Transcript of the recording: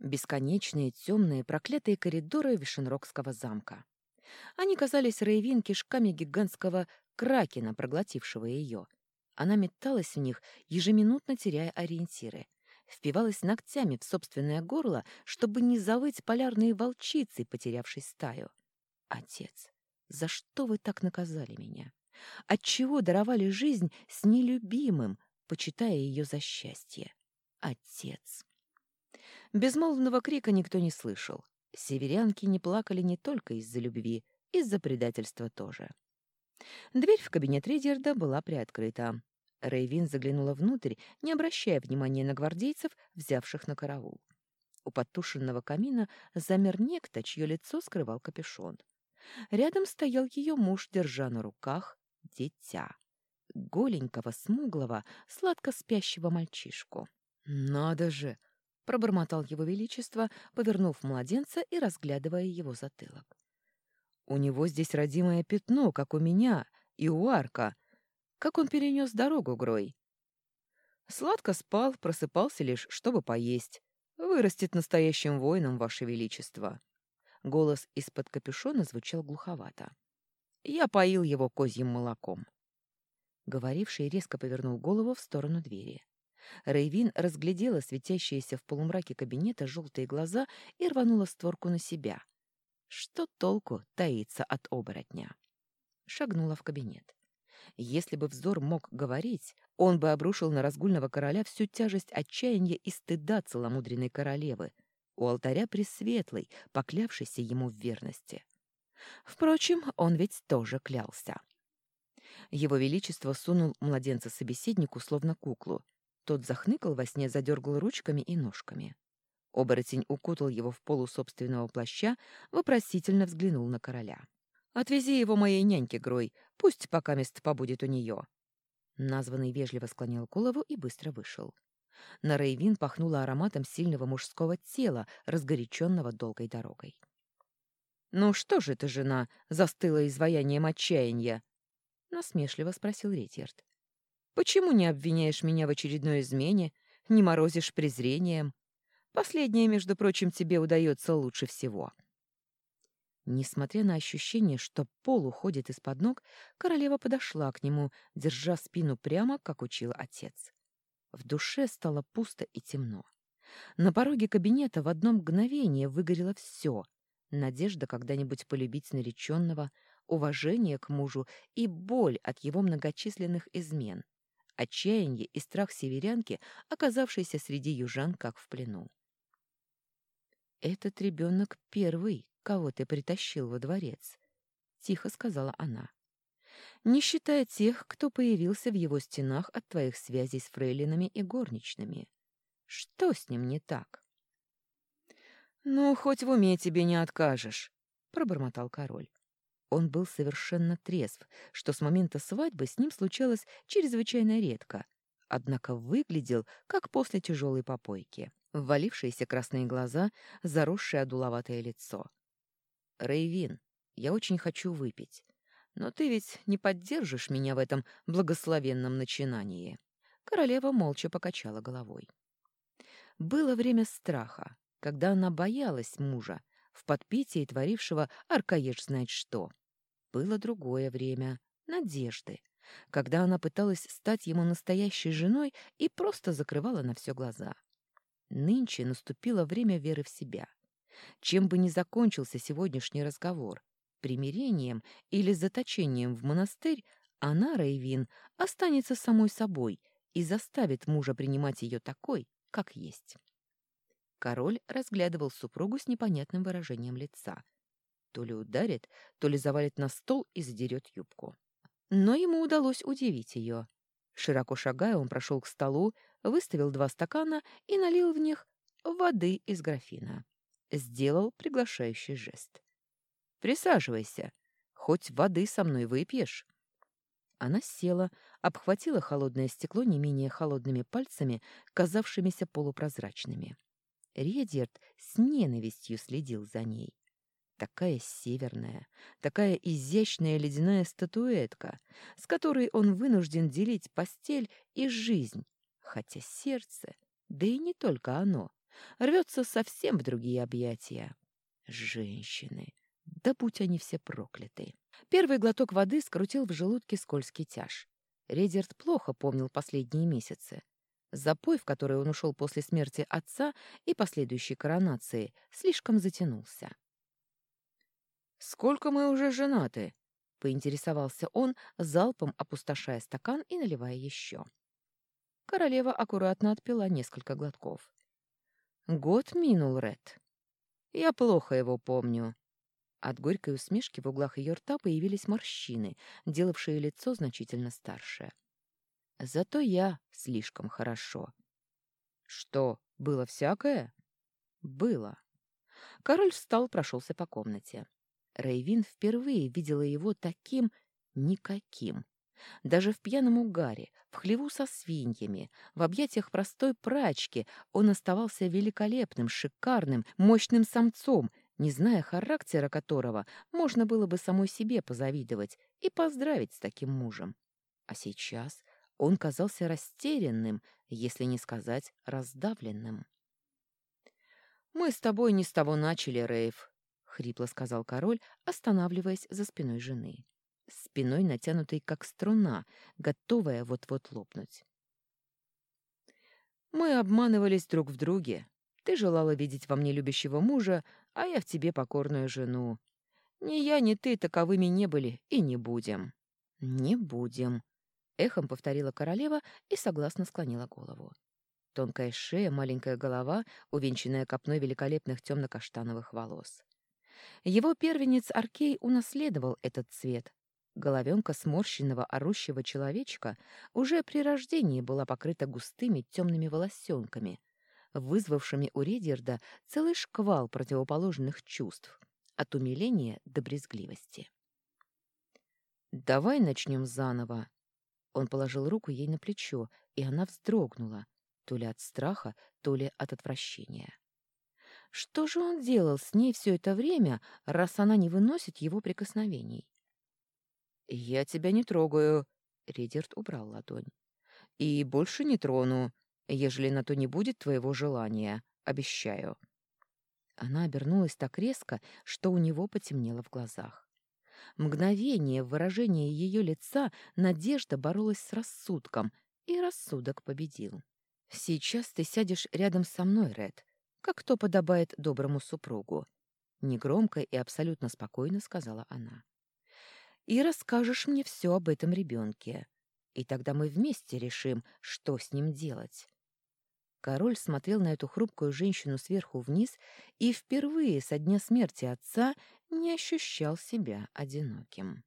Бесконечные темные проклятые коридоры Вишенрогского замка. Они казались Рейвин кишками гигантского кракена, проглотившего ее. Она металась в них, ежеминутно теряя ориентиры. Впивалась ногтями в собственное горло, чтобы не завыть полярные волчицы, потерявшей стаю. Отец, за что вы так наказали меня? Отчего даровали жизнь с нелюбимым, почитая ее за счастье? Отец. Безмолвного крика никто не слышал. Северянки не плакали не только из-за любви, из-за предательства тоже. Дверь в кабинет Ридерда была приоткрыта. Рейвин заглянула внутрь, не обращая внимания на гвардейцев, взявших на караул. У подтушенного камина замер некто, чье лицо скрывал капюшон. Рядом стоял ее муж, держа на руках дитя. Голенького, смуглого, сладко спящего мальчишку. «Надо же!» — пробормотал его величество, повернув младенца и разглядывая его затылок. «У него здесь родимое пятно, как у меня, и у Арка. Как он перенес дорогу, Грой?» «Сладко спал, просыпался лишь, чтобы поесть. Вырастет настоящим воином, ваше величество». Голос из-под капюшона звучал глуховато. «Я поил его козьим молоком». Говоривший резко повернул голову в сторону двери. Рейвин разглядела светящиеся в полумраке кабинета желтые глаза и рванула створку на себя. Что толку таится от оборотня? Шагнула в кабинет. Если бы взор мог говорить, он бы обрушил на разгульного короля всю тяжесть отчаяния и стыда целомудренной королевы, у алтаря Пресветлой, поклявшейся ему в верности. Впрочем, он ведь тоже клялся. Его Величество сунул младенца собеседнику, словно куклу, тот захныкал во сне, задергал ручками и ножками. Оборотень укутал его в полу собственного плаща, вопросительно взглянул на короля. «Отвези его моей няньке, Грой, пусть пока мест побудет у нее». Названный вежливо склонил голову и быстро вышел. На Рейвин пахнуло ароматом сильного мужского тела, разгоряченного долгой дорогой. «Ну что же ты, жена, застыла изваянием отчаяния?» — насмешливо спросил Ретьерд. Почему не обвиняешь меня в очередной измене, не морозишь презрением? Последнее, между прочим, тебе удается лучше всего». Несмотря на ощущение, что пол уходит из-под ног, королева подошла к нему, держа спину прямо, как учил отец. В душе стало пусто и темно. На пороге кабинета в одно мгновение выгорело все — надежда когда-нибудь полюбить нареченного, уважение к мужу и боль от его многочисленных измен отчаяние и страх северянки, оказавшейся среди южан как в плену. «Этот ребенок первый, кого ты притащил во дворец», — тихо сказала она. «Не считая тех, кто появился в его стенах от твоих связей с фрейлинами и горничными. Что с ним не так?» «Ну, хоть в уме тебе не откажешь», — пробормотал король. Он был совершенно трезв, что с момента свадьбы с ним случалось чрезвычайно редко, однако выглядел, как после тяжелой попойки. Ввалившиеся красные глаза, заросшее одуловатое лицо. «Рейвин, я очень хочу выпить, но ты ведь не поддержишь меня в этом благословенном начинании». Королева молча покачала головой. Было время страха, когда она боялась мужа, в подпитии творившего Аркаеш знает что. Было другое время, надежды, когда она пыталась стать ему настоящей женой и просто закрывала на все глаза. Нынче наступило время веры в себя. Чем бы ни закончился сегодняшний разговор, примирением или заточением в монастырь, она, Рейвин, останется самой собой и заставит мужа принимать ее такой, как есть. Король разглядывал супругу с непонятным выражением лица, то ли ударит, то ли завалит на стол и задерет юбку. Но ему удалось удивить ее. Широко шагая, он прошел к столу, выставил два стакана и налил в них воды из графина. Сделал приглашающий жест. «Присаживайся, хоть воды со мной выпьешь». Она села, обхватила холодное стекло не менее холодными пальцами, казавшимися полупрозрачными. Редьярд с ненавистью следил за ней. Такая северная, такая изящная ледяная статуэтка, с которой он вынужден делить постель и жизнь, хотя сердце, да и не только оно, рвется совсем в другие объятия. Женщины! Да будь они все прокляты! Первый глоток воды скрутил в желудке скользкий тяж. Редерт плохо помнил последние месяцы. Запой, в который он ушел после смерти отца и последующей коронации, слишком затянулся. «Сколько мы уже женаты?» — поинтересовался он, залпом опустошая стакан и наливая еще. Королева аккуратно отпила несколько глотков. «Год минул, Ред. Я плохо его помню». От горькой усмешки в углах ее рта появились морщины, делавшие лицо значительно старше. Зато я слишком хорошо. Что, было всякое? Было. Король встал, прошелся по комнате. Рейвин впервые видела его таким никаким. Даже в пьяном угаре, в хлеву со свиньями, в объятиях простой прачки он оставался великолепным, шикарным, мощным самцом, не зная характера которого можно было бы самой себе позавидовать и поздравить с таким мужем. А сейчас он казался растерянным, если не сказать раздавленным. «Мы с тобой не с того начали, Рейв», — хрипло сказал король, останавливаясь за спиной жены спиной натянутой как струна, готовая вот-вот лопнуть. «Мы обманывались друг в друге. Ты желала видеть во мне любящего мужа, а я в тебе покорную жену. Ни я, ни ты таковыми не были и не будем». «Не будем», — эхом повторила королева и согласно склонила голову. Тонкая шея, маленькая голова, увенчанная копной великолепных темно-каштановых волос. Его первенец Аркей унаследовал этот цвет, Головенка сморщенного орущего человечка уже при рождении была покрыта густыми темными волосенками, вызвавшими у Редерда целый шквал противоположных чувств, от умиления до брезгливости. «Давай начнем заново». Он положил руку ей на плечо, и она вздрогнула, то ли от страха, то ли от отвращения. Что же он делал с ней все это время, раз она не выносит его прикосновений? «Я тебя не трогаю», — Ридерт убрал ладонь. «И больше не трону, ежели на то не будет твоего желания, обещаю». Она обернулась так резко, что у него потемнело в глазах. Мгновение в выражении ее лица надежда боролась с рассудком, и рассудок победил. «Сейчас ты сядешь рядом со мной, Ред, как то подобает доброму супругу», — негромко и абсолютно спокойно сказала она и расскажешь мне все об этом ребенке. И тогда мы вместе решим, что с ним делать». Король смотрел на эту хрупкую женщину сверху вниз и впервые со дня смерти отца не ощущал себя одиноким.